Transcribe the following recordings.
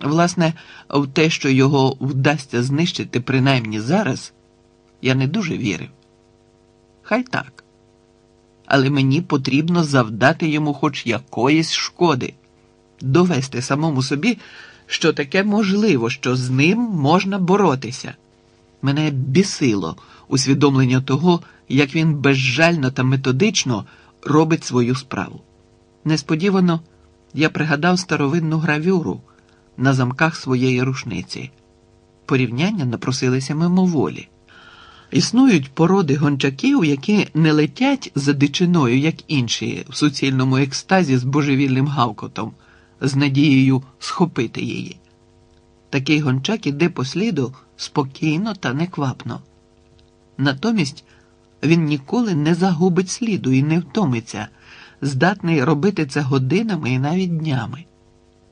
Власне, в те, що його вдасться знищити принаймні зараз, я не дуже вірив. Хай так. Але мені потрібно завдати йому хоч якоїсь шкоди, довести самому собі, що таке можливо, що з ним можна боротися. Мене бісило усвідомлення того, як він безжально та методично робить свою справу. Несподівано я пригадав старовинну гравюру на замках своєї рушниці. Порівняння напросилися мимоволі. Існують породи гончаків, які не летять за дичиною, як інші, в суцільному екстазі з божевільним гавкотом, з надією схопити її. Такий гончак іде по сліду спокійно та неквапно. Натомість він ніколи не загубить сліду і не втомиться, здатний робити це годинами і навіть днями.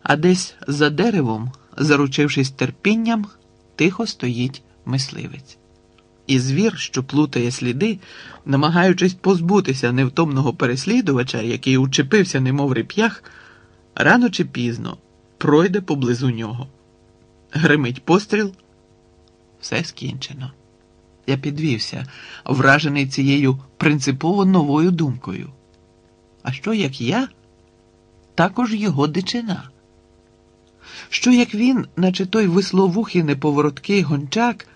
А десь за деревом, заручившись терпінням, тихо стоїть мисливець. І звір, що плутає сліди, намагаючись позбутися невтомного переслідувача, який учепився, немов реп'ях, рано чи пізно пройде поблизу нього. Гримить постріл, все скінчено. Я підвівся, вражений цією принципово новою думкою. А що як я? Також його дичина. Що як він, наче той висловухий неповороткий гончак,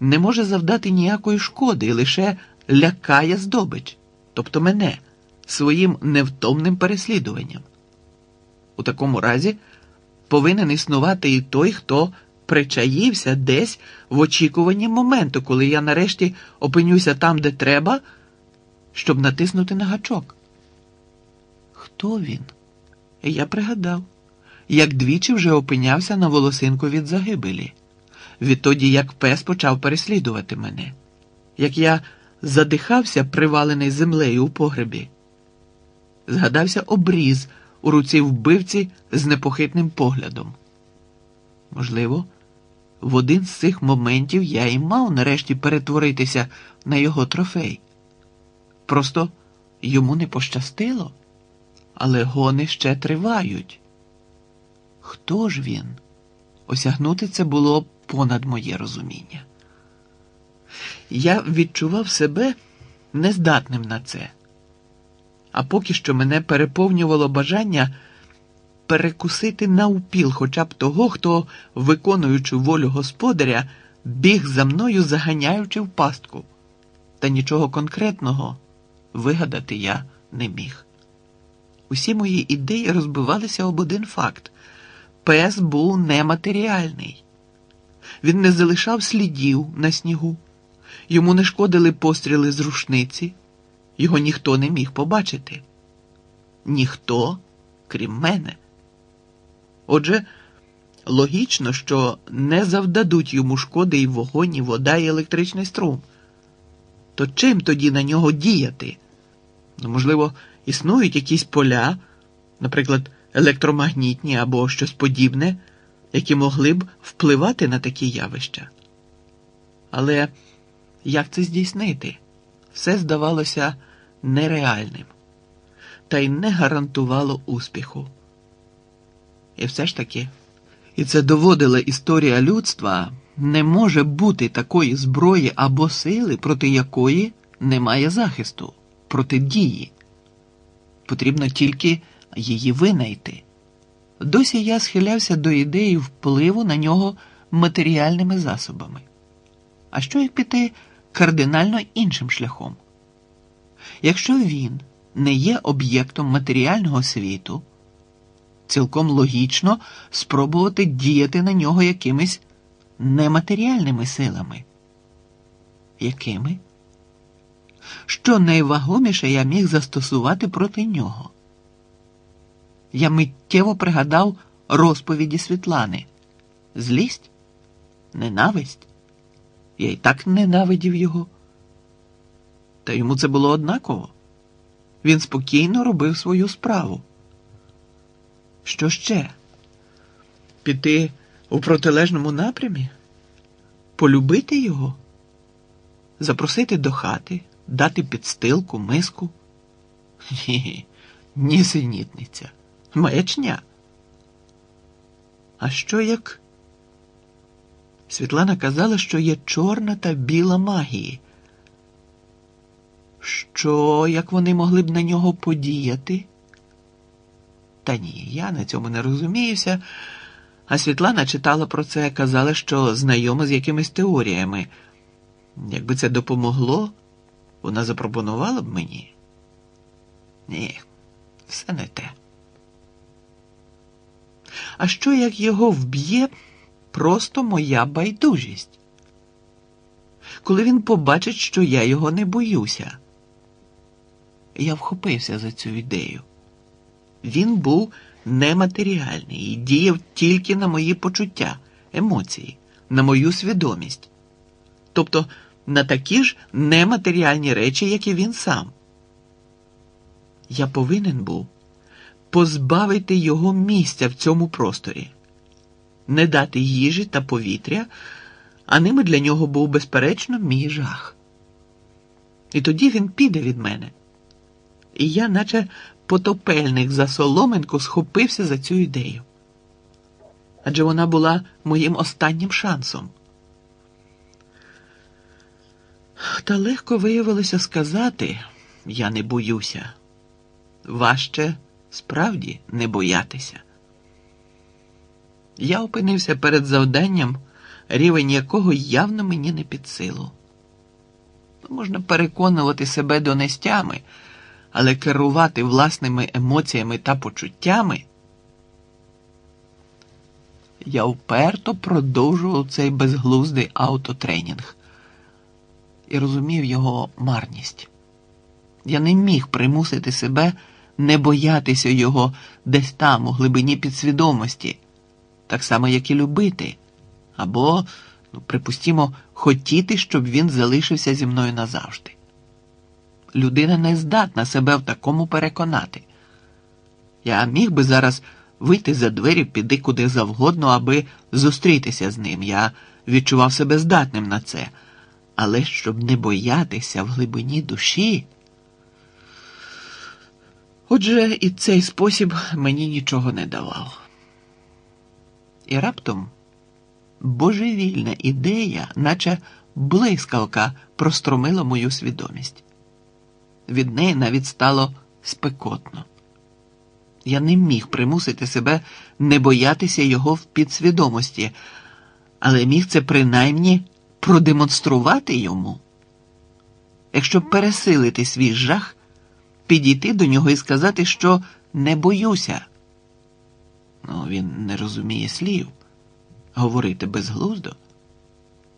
не може завдати ніякої шкоди і лише лякає здобич, тобто мене, своїм невтомним переслідуванням. У такому разі повинен існувати і той, хто причаївся десь в очікуванні моменту, коли я нарешті опинюся там, де треба, щоб натиснути на гачок. Хто він? Я пригадав, як двічі вже опинявся на волосинку від загибелі, відтоді як пес почав переслідувати мене, як я задихався, привалений землею у погребі. Згадався обріз у руці вбивці з непохитним поглядом. Можливо, в один з цих моментів я і мав нарешті перетворитися на його трофей. Просто йому не пощастило, але гони ще тривають. Хто ж він? Осягнути це було понад моє розуміння. Я відчував себе нездатним на це, а поки що мене переповнювало бажання перекусити навпіл хоча б того, хто, виконуючи волю господаря, біг за мною, заганяючи в пастку. Та нічого конкретного вигадати я не міг. Усі мої ідеї розбивалися об один факт пес був нематеріальний. Він не залишав слідів на снігу, йому не шкодили постріли з рушниці, його ніхто не міг побачити. Ніхто, крім мене. Отже, логічно, що не завдадуть йому шкоди і вогонь, і вода, і електричний струм. То чим тоді на нього діяти? Ну, можливо, існують якісь поля, наприклад, електромагнітні або щось подібне, які могли б впливати на такі явища. Але як це здійснити? Все здавалося нереальним, та й не гарантувало успіху. І все ж таки, і це доводила історія людства, не може бути такої зброї або сили, проти якої немає захисту, проти дії. Потрібно тільки її винайти. Досі я схилявся до ідеї впливу на нього матеріальними засобами. А що як піти кардинально іншим шляхом? Якщо він не є об'єктом матеріального світу, цілком логічно спробувати діяти на нього якимись нематеріальними силами. Якими? Що найвагоміше я міг застосувати проти нього? Я миттєво пригадав розповіді Світлани. Злість? Ненависть? Я й так ненавидів його. Та йому це було однаково. Він спокійно робив свою справу. Що ще? Піти у протилежному напрямі? Полюбити його? Запросити до хати, дати підстилку, миску? Ні, нісенітниця, маячня. А що як? Світлана казала, що є чорна та біла магії. Що, як вони могли б на нього подіяти? Та ні, я на цьому не розуміюся. А Світлана читала про це, казала, що знайома з якимись теоріями. Якби це допомогло, вона запропонувала б мені. Ні, все не те. А що як його вб'є просто моя байдужість? Коли він побачить, що я його не боюся. Я вхопився за цю ідею. Він був нематеріальний і діяв тільки на мої почуття, емоції, на мою свідомість, тобто на такі ж нематеріальні речі, як і він сам. Я повинен був позбавити його місця в цьому просторі, не дати їжі та повітря, а ними для нього був, безперечно, мій жах. І тоді він піде від мене. І я, наче потопельник за соломинку, схопився за цю ідею. Адже вона була моїм останнім шансом. Та легко виявилося сказати я не боюся. Важче справді не боятися. Я опинився перед завданням, рівень якого явно мені не під силу. Можна переконувати себе донестями, але керувати власними емоціями та почуттями. Я вперто продовжував цей безглуздий автотренінг і розумів його марність. Я не міг примусити себе не боятися його десь там, у глибині підсвідомості, так само, як і любити, або, ну, припустімо, хотіти, щоб він залишився зі мною назавжди. Людина не здатна себе в такому переконати. Я міг би зараз вийти за двері, піти куди завгодно, аби зустрітися з ним. Я відчував себе здатним на це. Але щоб не боятися в глибині душі. Отже, і цей спосіб мені нічого не давав. І раптом божевільна ідея, наче блискавка, простромила мою свідомість. Від неї навіть стало спекотно. Я не міг примусити себе не боятися його в підсвідомості, але міг це принаймні продемонструвати йому. Якщо пересилити свій жах, підійти до нього і сказати, що не боюся. Ну, він не розуміє слів, говорити безглуздо.